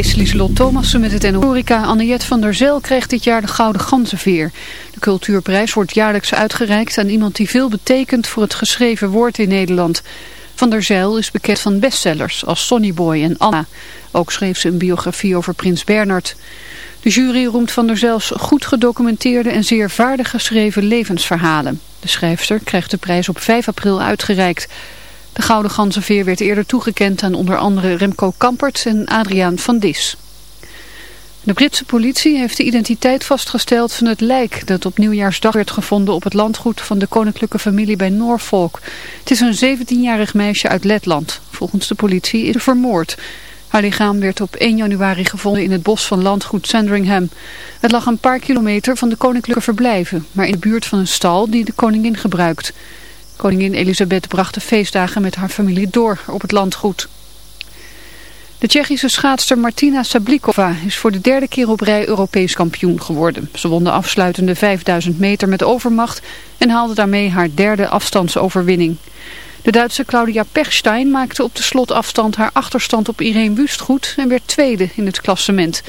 is Lieselot Thomassen met het NORICA. Anniette van der Zel krijgt dit jaar de Gouden Ganzenveer. De cultuurprijs wordt jaarlijks uitgereikt aan iemand die veel betekent voor het geschreven woord in Nederland. Van der Zijl is bekend van bestsellers als Sonny Boy en Anna. Ook schreef ze een biografie over Prins Bernard. De jury roemt Van der Zijls goed gedocumenteerde en zeer vaardig geschreven levensverhalen. De schrijfster krijgt de prijs op 5 april uitgereikt. De Gouden Ganzenveer werd eerder toegekend aan onder andere Remco Kampert en Adriaan van Dis. De Britse politie heeft de identiteit vastgesteld van het lijk dat op nieuwjaarsdag werd gevonden op het landgoed van de koninklijke familie bij Norfolk. Het is een 17-jarig meisje uit Letland. Volgens de politie is ze vermoord. Haar lichaam werd op 1 januari gevonden in het bos van landgoed Sandringham. Het lag een paar kilometer van de koninklijke verblijven, maar in de buurt van een stal die de koningin gebruikt. Koningin Elisabeth bracht de feestdagen met haar familie door op het landgoed. De Tsjechische schaatster Martina Sablikova is voor de derde keer op rij Europees kampioen geworden. Ze won de afsluitende 5000 meter met overmacht en haalde daarmee haar derde afstandsoverwinning. De Duitse Claudia Pechstein maakte op de slotafstand haar achterstand op Irene Wust goed en werd tweede in het klassement.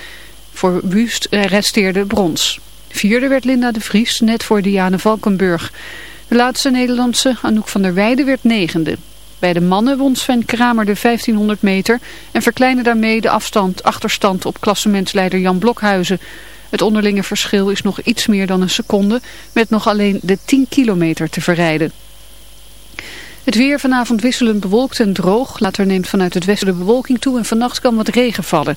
Voor Wust resteerde brons. Vierde werd Linda de Vries, net voor Diane Valkenburg. De laatste Nederlandse, Anouk van der Weijden, werd negende. Bij de mannen won Sven Kramer de 1500 meter en verkleinde daarmee de afstand, achterstand op klassementsleider Jan Blokhuizen. Het onderlinge verschil is nog iets meer dan een seconde, met nog alleen de 10 kilometer te verrijden. Het weer vanavond wisselend bewolkt en droog. Later neemt vanuit het westen de bewolking toe en vannacht kan wat regen vallen.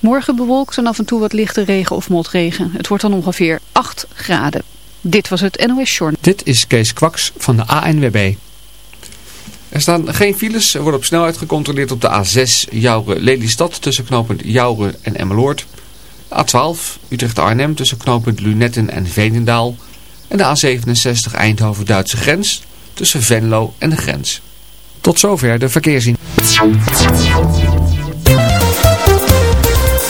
Morgen bewolkt en af en toe wat lichte regen of motregen. Het wordt dan ongeveer 8 graden. Dit was het NOS Short. Dit is Kees Kwaks van de ANWB. Er staan geen files. Er wordt op snelheid gecontroleerd op de A6 Jouren-Lelystad tussen knooppunt Jouren en Emmeloord. A12 Utrecht-Arnhem tussen knooppunt Lunetten en Veenendaal. En de A67 Eindhoven-Duitse grens tussen Venlo en de grens. Tot zover de verkeerszien.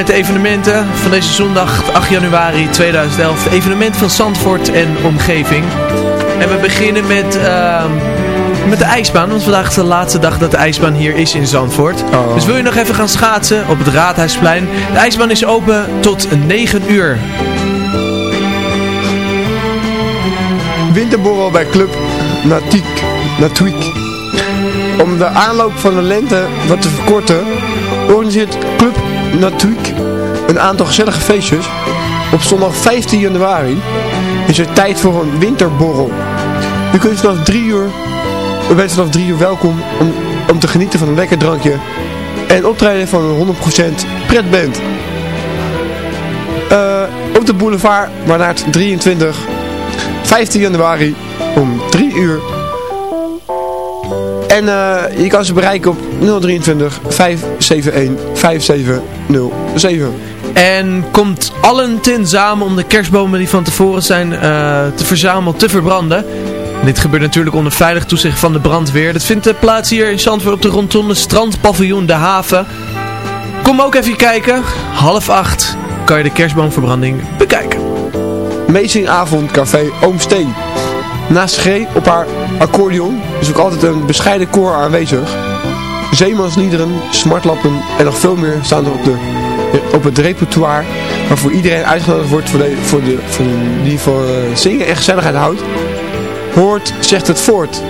Met de evenementen van deze zondag 8 januari 2011. De evenement van Zandvoort en omgeving. En we beginnen met, ehm, met de ijsbaan. Want vandaag is de laatste dag dat de ijsbaan hier is in Zandvoort. Oh. Dus wil je nog even gaan schaatsen op het Raadhuisplein. De ijsbaan is open tot 9 uur. Winterborrel bij Club Natiek, Natwiek. Om de aanloop van de lente wat te verkorten, organiseert Club Natwiek een aantal gezellige feestjes. Op zondag 15 januari is er tijd voor een winterborrel. U kunt vanaf 3 uur, u bent vanaf 3 uur welkom om, om te genieten van een lekker drankje en optreden van een 100% pretband. Eh, op de boulevard Waarnaert 23 15 januari om 3 uur. En eh, je kan ze bereiken op 023 571 5707. En komt allen tezamen om de kerstbomen die van tevoren zijn eh, te verzamelen te verbranden. Dit gebeurt natuurlijk onder veilig toezicht van de brandweer. Dat vindt plaats hier in Zandvoort op de rondonde strandpaviljoen De Haven. Kom ook even kijken. Half acht kan je de kerstboomverbranding bekijken. Amazingavond Café Oomsteen. Naast G op haar accordeon is ook altijd een bescheiden koor aanwezig. Zeemansliederen, smartlappen en nog veel meer staan er op, de, op het repertoire waarvoor iedereen uitgenodigd wordt voor de, voor de, voor de, die voor eh, zingen en gezelligheid houdt. Hoort, zegt het voort.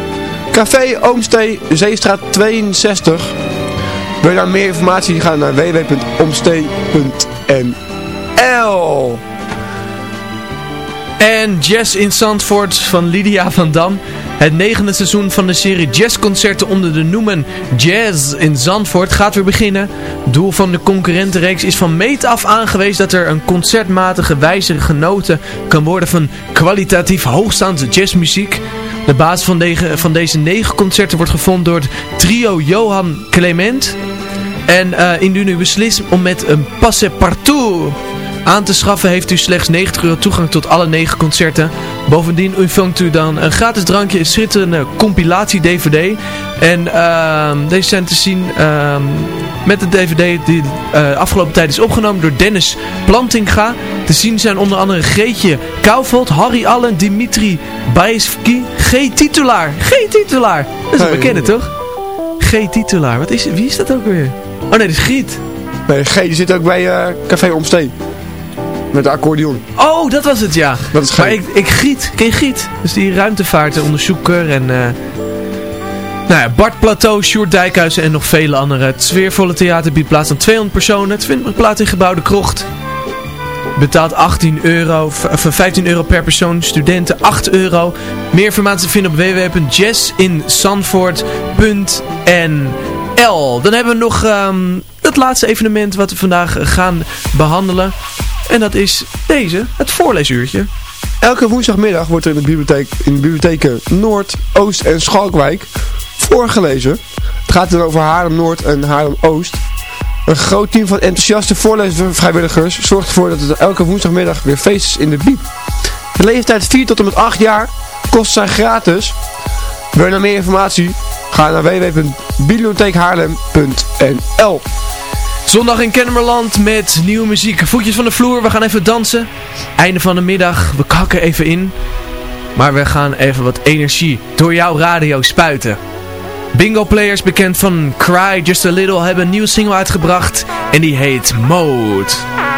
Café Oomstee, Zeestraat 62. Wil je daar meer informatie gaan naar www.omstee.nl En Jazz in Zandvoort van Lydia van Dam. Het negende seizoen van de serie jazzconcerten onder de noemen Jazz in Zandvoort gaat weer beginnen. Doel van de concurrentenreeks is van meet af aangewezen dat er een concertmatige wijze genoten kan worden van kwalitatief hoogstaande jazzmuziek. De basis van, deze- van deze negen concerten wordt gevonden door het trio Johan Clement. En eh, indien u beslist om met een passepartout aan te schaffen, heeft u slechts 90 euro toegang tot alle negen concerten. Bovendien ontvangt u dan een gratis drankje, een schitterende compilatie-dvd. En ehm, deze zijn te zien ehm, met de dvd die eh, afgelopen tijd is opgenomen door Dennis Plantinga. Te zien zijn onder andere Greetje Kouwvold, Harry Allen, Dimitri Baevski, G. Titulaar. G. Titulaar. Dat is een bekende toch? G. Titulaar. Wat is, wie is dat ook weer? Oh nee, dat is Giet. Nee, G die zit ook bij eh, Café Omsteen. Met de accordeon. Oh, dat was het, ja. Dat is Maar ik, ik Giet, ken Giet? Dus die ruimtevaartenonderzoeker en... eh nou ja, Bart Plateau, Sjoerd Dijkhuizen en nog vele anderen. Het sfeervolle theater biedt plaats aan 200 personen. Het vindt plaats in gebouwde krocht. Betaalt 18 euro, v- of 15 euro per persoon. Studenten 8 euro. Meer informatie te vinden op www.jazzinzandvoort.nl Dan hebben we nog ehm, het laatste evenement wat we vandaag gaan behandelen. En dat is deze, het voorleesuurtje. Elke woensdagmiddag wordt er in de bibliotheek, in de bibliotheken Noord, Oost en Schalkwijk voorgelezen. Het gaat dan over Haarlem-Noord en Haarlem-Oost. Een groot team van enthousiaste voorleesvrijwilligers zorgt ervoor dat het elke woensdagmiddag weer feest is in de bieb. De leeftijd 4 tot en met 8 jaar kosten zijn gratis. Wil je nou meer informatie? Ga naar www.bibliotheekhaarlem.nl Zondag in Kennemerland met nieuwe muziek. Voetjes van de vloer, we gaan even dansen. Einde van de middag, we kakken even in. Maar we gaan even wat energie door jouw radio spuiten. Bingo Players, bekend van Cry Just A Little, hebben een nieuwe single uitgebracht. En die heet Mode.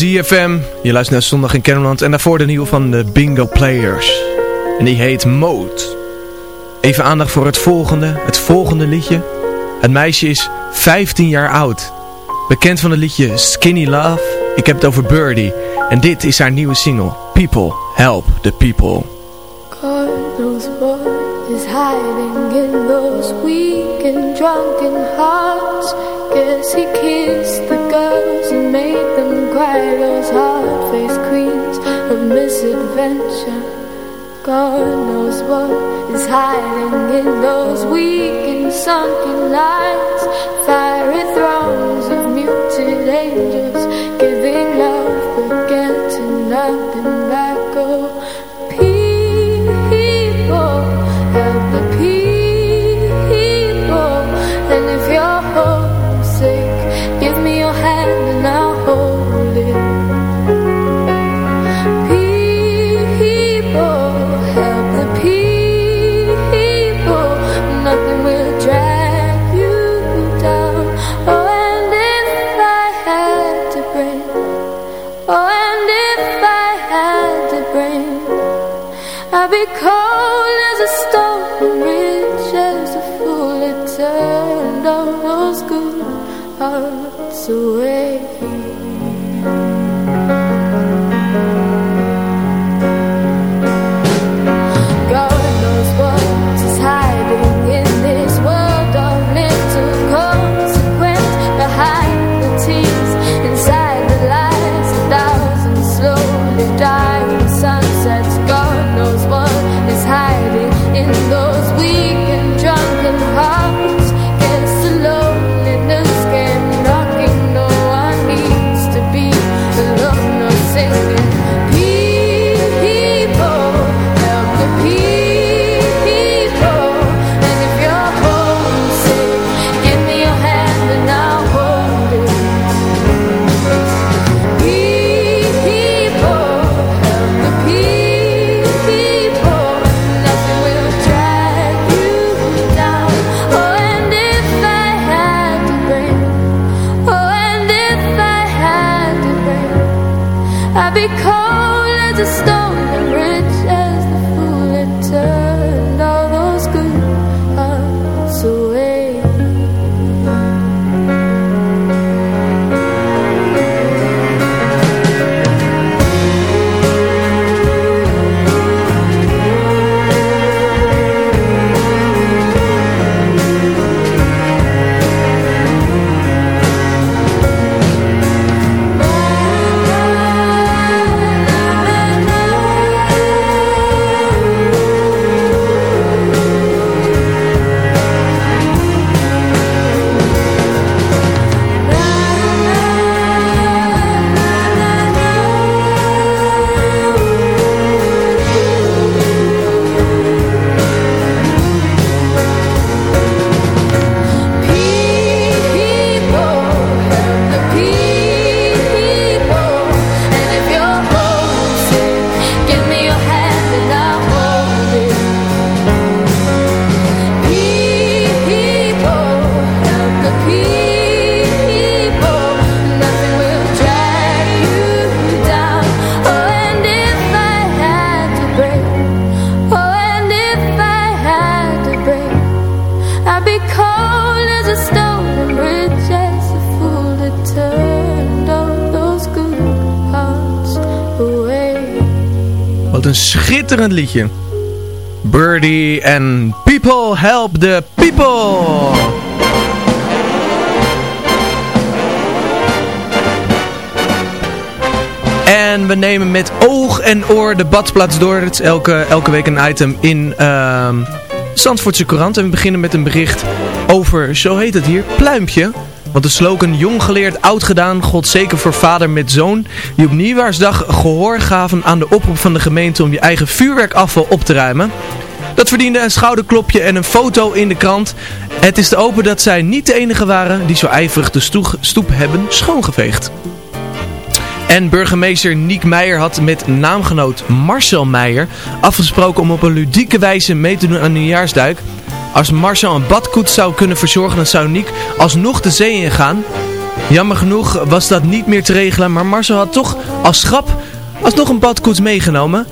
ZFM. Je luistert naar Zondag in Kennerland en daarvoor de nieuwe van de Bingo Players. En die heet Mode. Even aandacht voor het volgende, het volgende liedje. Het meisje is 15 jaar oud. Bekend van het liedje Skinny Love. Ik heb het over Birdie. En dit is haar nieuwe single. People, help the people. is hiding in those weak and drunken hearts. Guess he kissed the girls and made them writers, hard-faced queens of misadventure. God knows what is hiding in those weak and sunken lines. Fiery throngs of muted angels. Jesus. Schitterend liedje. Birdie en People Help the People. En we nemen met oog en oor de badplaats door. Het is elke, elke week een item in uh, Zandvoortse Courant. En we beginnen met een bericht over, zo heet het hier, Pluimpje. Want de slogan jong geleerd, oud gedaan, God zeker voor vader met zoon. Die op Nieuwjaarsdag gehoor gaven aan de oproep van de gemeente om je eigen vuurwerkafval op te ruimen. Dat verdiende een schouderklopje en een foto in de krant. Het is te open dat zij niet de enige waren die zo ijverig de stoep hebben schoongeveegd. En burgemeester Niek Meijer had met naamgenoot Marcel Meijer afgesproken om op een ludieke wijze mee te doen aan een nieuwjaarsduik. Als Marcel een badkoets zou kunnen verzorgen, dan zou Niek alsnog de zee ingaan. Jammer genoeg was dat niet meer te regelen, maar Marcel had toch als grap alsnog een badkoets meegenomen.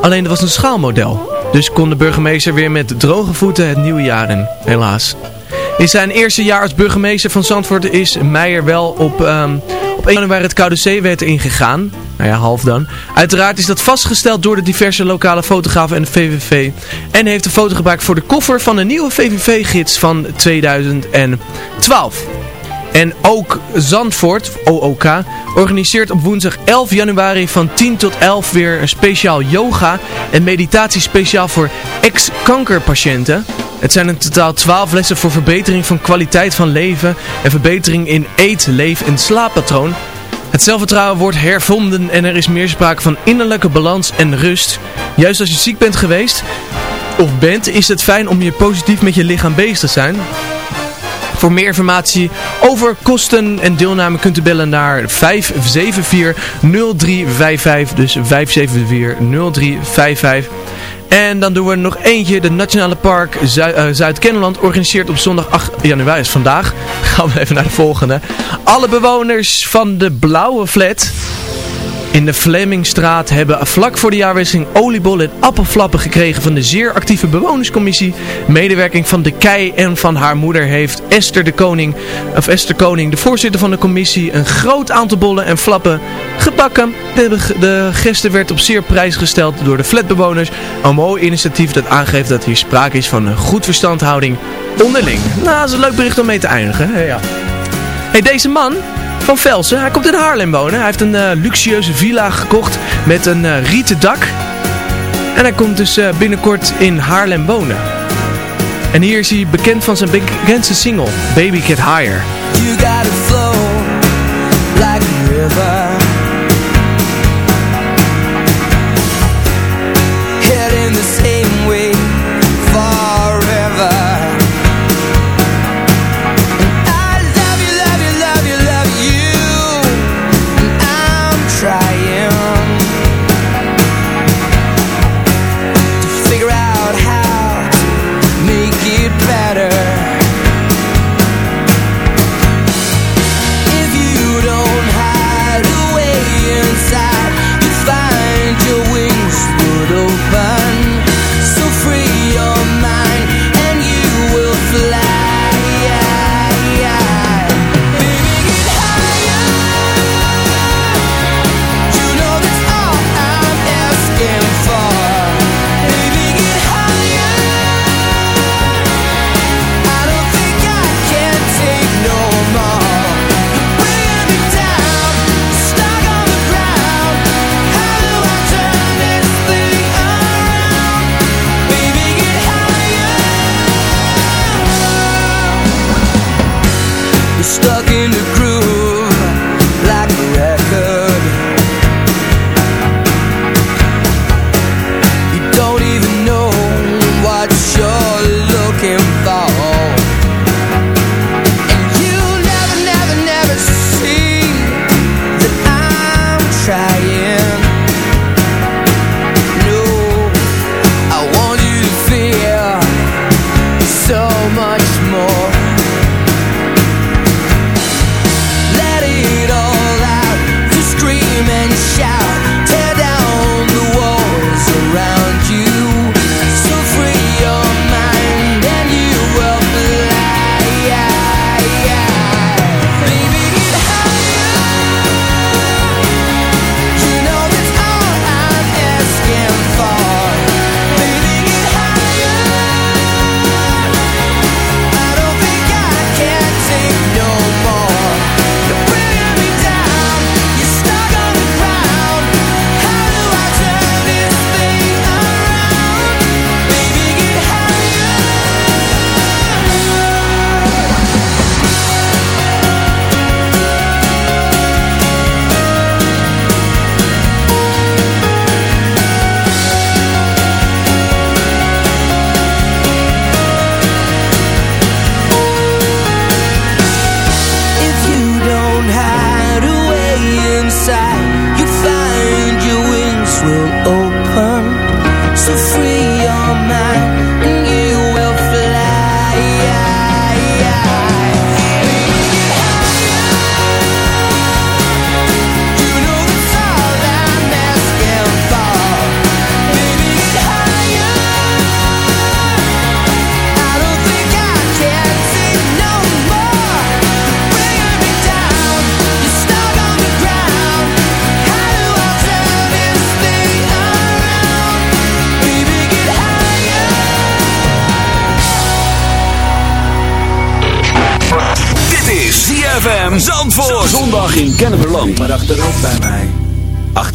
Alleen dat was een schaalmodel. Dus kon de burgemeester weer met droge voeten het nieuwe jaar in, helaas. In zijn eerste jaar als burgemeester van Zandvoort is Meijer wel op, ehm, op 1 januari het Koude Zeewet ingegaan. Nou ja, half dan. Uiteraard is dat vastgesteld door de diverse lokale fotografen en de VVV. En heeft een foto gemaakt voor de koffer van de nieuwe VVV-gids van 2012. En ook Zandvoort, OOK, organiseert op woensdag 11 januari van 10 tot 11 weer een speciaal yoga en meditatie speciaal voor ex-kankerpatiënten. Het zijn in totaal 12 lessen voor verbetering van kwaliteit van leven en verbetering in eet, leef en slaappatroon. Het zelfvertrouwen wordt hervonden en er is meer sprake van innerlijke balans en rust. Juist als je ziek bent geweest of bent, is het fijn om je positief met je lichaam bezig te zijn. Voor meer informatie over kosten en deelname kunt u bellen naar 574-0355. Dus 574-0355. En dan doen we nog eentje. De Nationale Park eh, Zuid-Kenneland organiseert op zondag 8 januari, is vandaag. Gaan we even naar de volgende. Alle bewoners van de blauwe flat in de Vlemingstraat hebben vlak voor de jaarwisseling oliebollen en appelflappen gekregen van de zeer actieve bewonerscommissie. Medewerking van de Kei en van haar moeder heeft Esther de Koning, of Esther Koning, de voorzitter van de commissie, een groot aantal bollen en flappen gebakken. De, de werd op zeer prijs gesteld door de flatbewoners. Een mooi initiatief dat aangeeft dat hier sprake is van een goed verstandhouding onderling. Nou, dat is een leuk bericht om mee te eindigen. hè, Ja. Hey, deze man van Velsen, hij komt in Haarlem wonen. Hij heeft een eh, luxueuze villa gekocht met een eh, rieten dak. En hij komt dus eh, binnenkort in Haarlem wonen. En hier is hij bekend van zijn bekendste single, Baby Get Higher. You gotta flow like a river.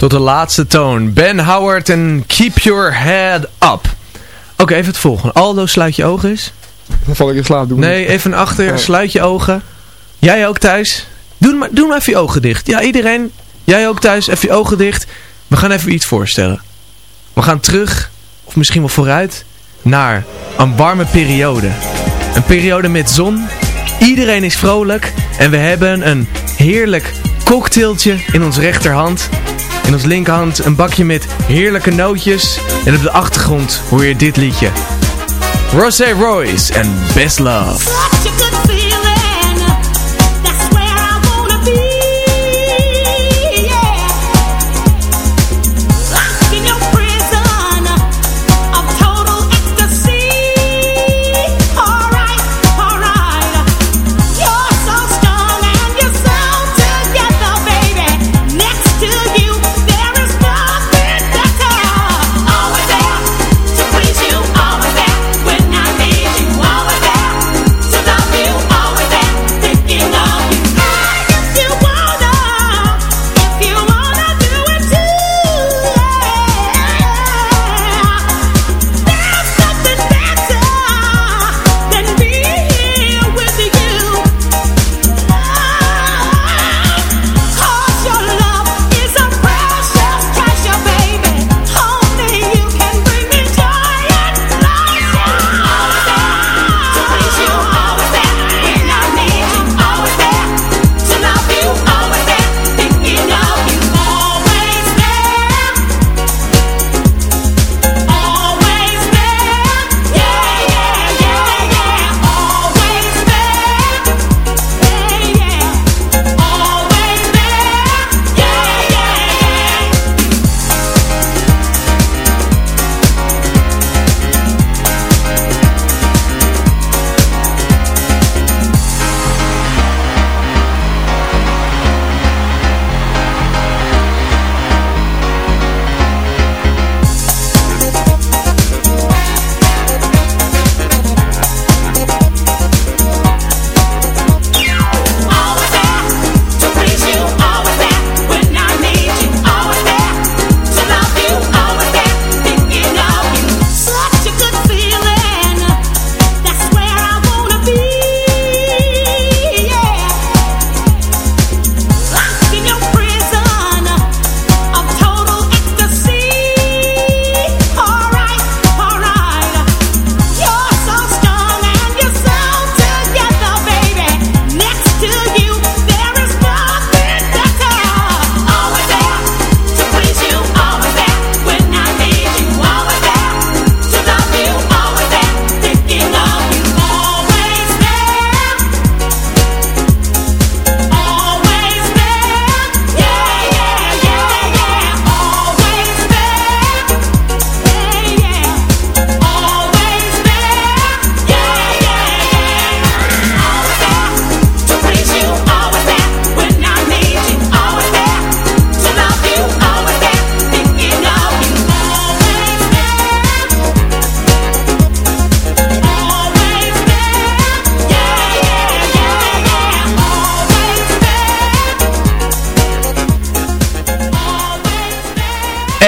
Tot de laatste toon. Ben Howard en Keep Your Head Up. Oké, even het volgende. Aldo, sluit je ogen eens. Dan val ik in slaap. Doe Nee, even naar achter. Ja. Sluit je ogen. Jij ook thuis. Doe maar, doe maar even je ogen dicht. Ja, iedereen. Jij ook thuis. Even je ogen dicht. We gaan even iets voorstellen. We gaan terug, of misschien wel vooruit, naar een warme periode. Een periode met zon. Iedereen is vrolijk. En we hebben een heerlijk cocktailtje in ons rechterhand. In ons linkerhand een bakje met heerlijke nootjes. En op de achtergrond hoor je dit liedje. Rosé Royce en Best Love.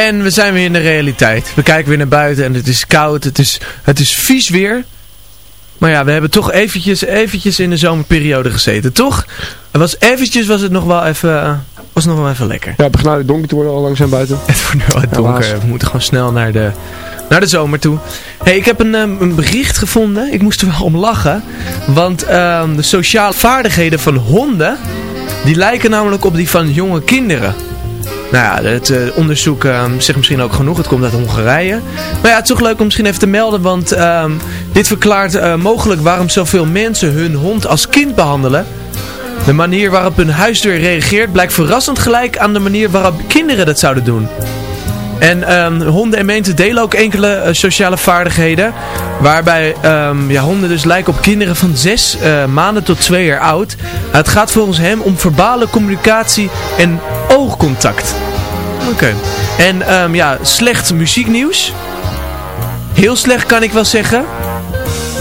En we zijn weer in de realiteit. We kijken weer naar buiten en het is koud, het is, het is vies weer. Maar ja, we hebben toch eventjes, eventjes in de zomerperiode gezeten, toch? Het was eventjes was het nog wel even, eh, was nog wel even lekker. Ja, het begint nou donker te worden al langzaam buiten. Het wordt nu al donker. Helaas. we moeten gewoon snel naar de, naar de zomer toe. hey, ik heb een, ehm, een bericht gevonden. Ik moest er wel om lachen. Want ehm, de sociale vaardigheden van honden... die lijken namelijk op die van jonge kinderen. Nou ja, het eh, onderzoek ehm, zegt misschien ook genoeg. Het komt uit Hongarije. Maar ja, het is toch leuk om misschien even te melden. Want ehm, dit verklaart eh, mogelijk waarom zoveel mensen hun hond als kind behandelen. De manier waarop hun huisdier reageert blijkt verrassend gelijk aan de manier waarop kinderen dat zouden doen. En ehm, honden en mensen delen ook enkele eh, sociale vaardigheden. Waarbij ehm, ja, honden dus lijken op kinderen van 6 maanden tot 2 jaar oud. Het gaat volgens hem om verbale communicatie en oogcontact. Oké. En ehm, ja, slecht muzieknieuws. Heel slecht kan ik wel zeggen.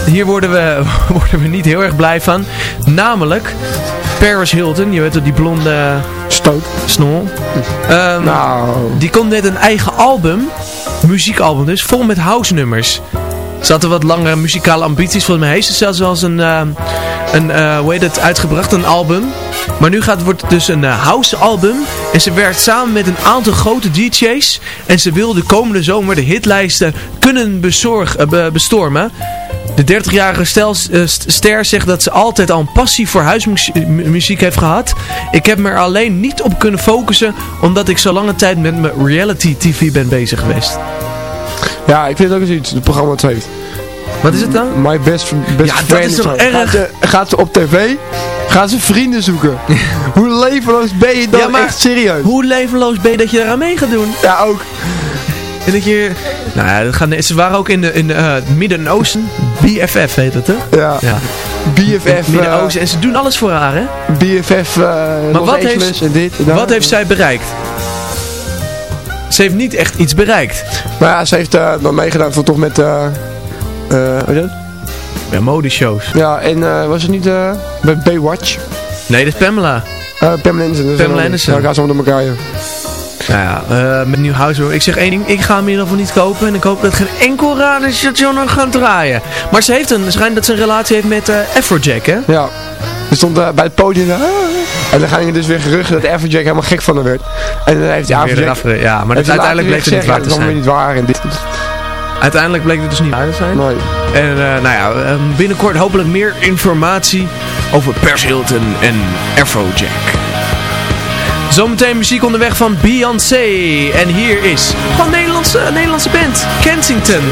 Hier worden we, worden we niet heel erg blij van. Namelijk Paris Hilton. Je weet wel, die blonde... Stoot. Snol. Ehm, Die komt net een eigen album. Muziekalbum dus. Vol met house nummers. Ze had wat langere muzikale ambities. Volgens mij heeft ze zelfs wel eens een, ehm, een eh, hoe heet het, uitgebracht, een album. Maar nu gaat, wordt het dus een eh, house album. En ze werkt samen met een aantal grote DJ's. En ze wil de komende zomer de hitlijsten kunnen bezorg, eh, be- bestormen. De 30-jarige stel- eh, st- ster zegt dat ze altijd al een passie voor huismuziek heeft gehad. Ik heb me er alleen niet op kunnen focussen, omdat ik zo lange tijd met mijn reality tv ben bezig geweest. Ja, ik vind het ook eens iets, het programma dat ze heeft. Wat is het dan? My Best, best Ja, dat Friend. is toch erg? Gaat ze, gaat ze op tv, gaat ze vrienden zoeken. Hoe levenloos ben je dan Ja, maar echt serieus? Hoe levenloos ben je dat je eraan mee gaat doen? Ja, ook. En dat je... Nou ja, dat gaan, ze waren ook in de, in eh, Midden-Oosten. BFF heet het, hè? Ja. Ja. BFF, Midden-Oosten. En ze doen alles voor haar, hè? BFF, eh Maar Los wat Angeles heeft, en dit en dat. wat heeft zij bereikt? Ze heeft niet echt iets bereikt. Maar ja, ze heeft eh, dan meegedaan voor toch met, eh eh wat is dat? Ja, modeshows. Ja, en eh, was het niet eh bij Baywatch? Nee, dat is Pamela. Uh, Pamela Anderson. dat Pamela Anderson. Ja, gaan ze allemaal door elkaar. Nou ja, eh, met nieuw huis. Ik zeg één ding, ik ga hem in ieder geval niet kopen. En ik hoop dat geen enkel radiostation nog gaat draaien. Maar ze heeft een, schijnt dat ze een relatie heeft met eh Afrojack, hè? Ja. Er stond eh, bij het podium, en dan gingen dus weer geruchten dat Afrojack helemaal gek van haar werd. En dan heeft hij Afrojack... ja, maar dat uiteindelijk bleek het niet waar te ja, dat is zijn. niet waar en dit. Uiteindelijk bleek het dus niet waar te zijn. Nee. En nou ja, eh, binnenkort hopelijk meer informatie over Pers Hilton en Afrojack. Zometeen muziek onderweg van Beyoncé. En hier is een Nederlandse, Nederlandse band, Kensington.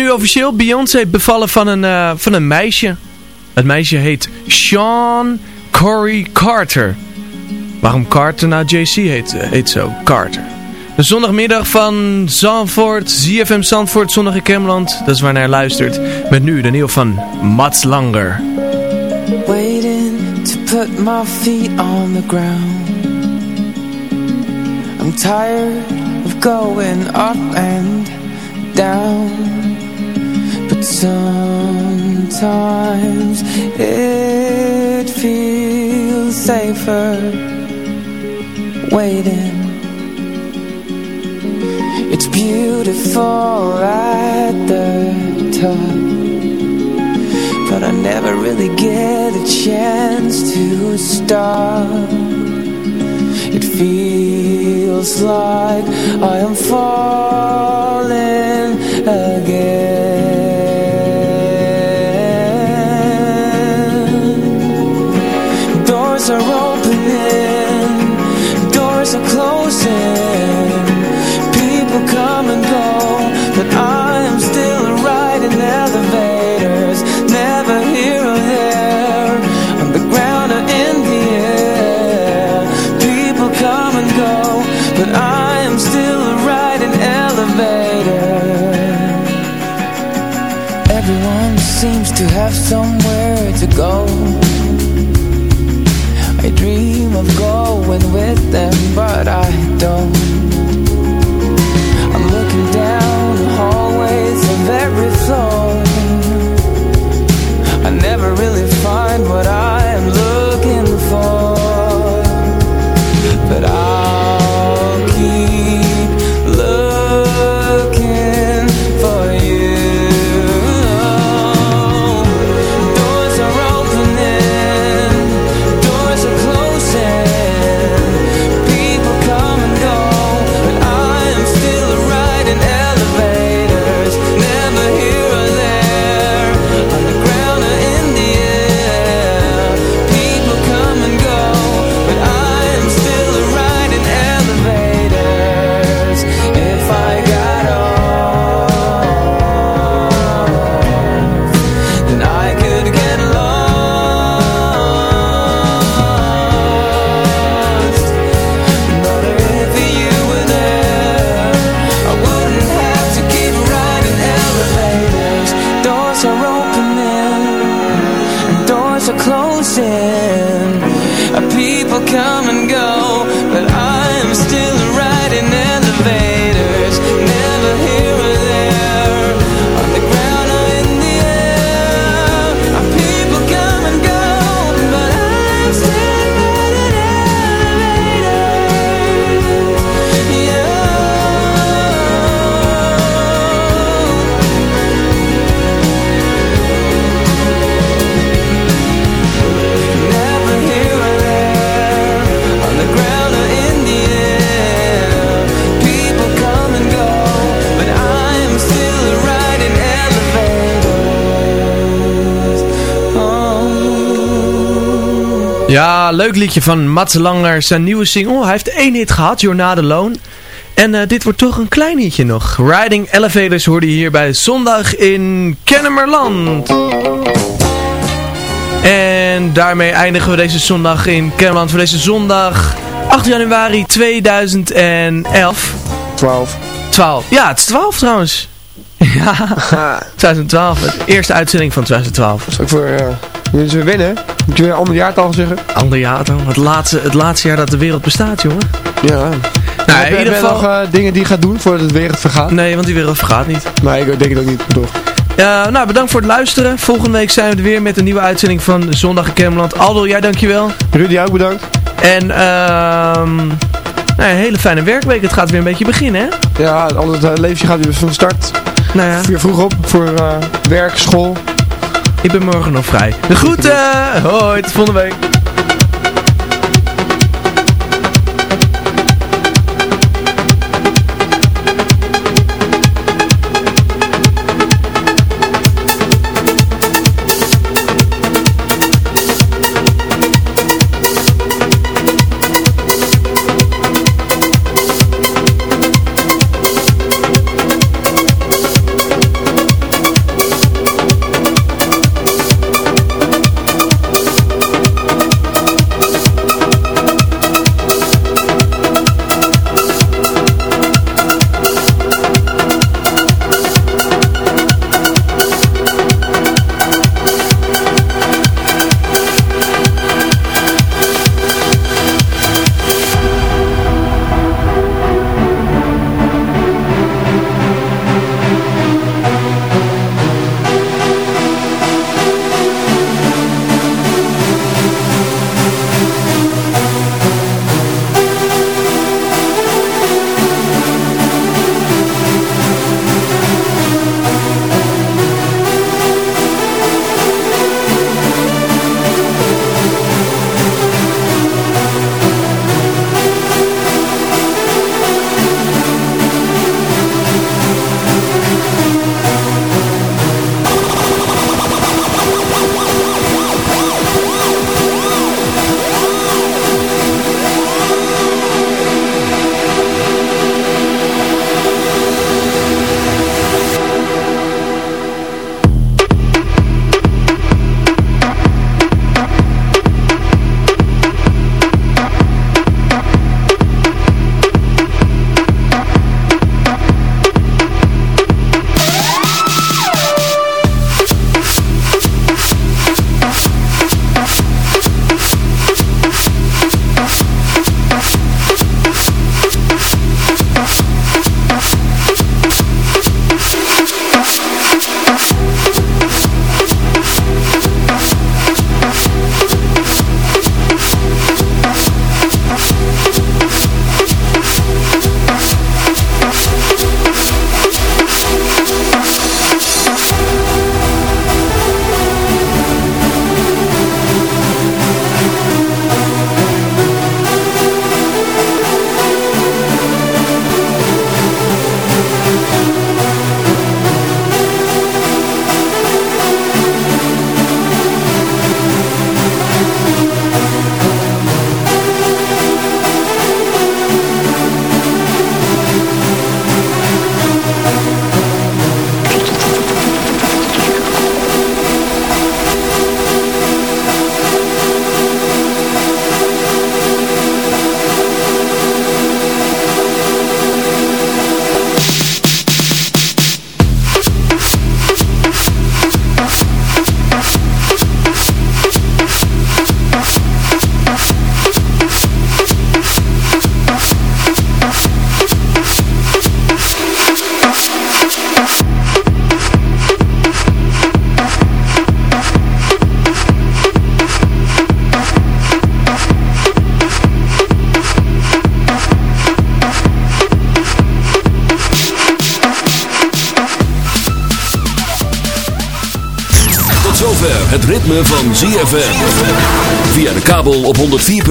Nu officieel. Beyoncé bevallen van een, eh, van een meisje. Het meisje heet Sean Corey Carter. Waarom Carter? Nou, JC heet, eh, heet zo. Carter. De zondagmiddag van Zandvoort, ZFM Zandvoort, zondag in Kemland. Dat is waar naar luistert. Met nu de nieuw van Mats Langer. Waiting to put my feet on the ground. I'm tired of going up and down. But sometimes it feels safer waiting. It's beautiful at the top. But I never really get a chance to stop It feels like I am falling again Ja, leuk liedje van Mats Langer, zijn nieuwe single. Hij heeft één hit gehad, Jornade Loon. En eh, dit wordt toch een klein hitje nog. Riding Elevators hoorde je hier bij Zondag in Kennemerland. En daarmee eindigen we deze zondag in Kennemerland voor deze zondag 8 januari 2011. 12. 12. Ja, het is 12 trouwens. Ja, 2012. De eerste uitzending van 2012. Zal ik voor... eh jullie ze winnen? Moet je weer een ander jaartal zeggen? Ander jaartal. Het laatste, het laatste jaar dat de wereld bestaat, jongen. Ja. Nou, Heb in je- ieder geval... nog eh, dingen die je gaat doen voordat het wereld vergaat? Nee, want die wereld vergaat niet. Nee, ik denk het ook niet, toch? Nou, bedankt voor het luisteren. Volgende week zijn we er weer met een nieuwe uitzending van Zondag in Kermeland. Aldo, jij dankjewel. Rudy, ook bedankt. En ehm nou, een hele fijne werkweek. Het gaat weer een beetje beginnen, hè? Ja, anders het leventje gaat weer van start. Nou ja. Vroeg op voor eh, werk, school. Ik ben morgen nog vrij. De groeten! Hoi, tot volgende week.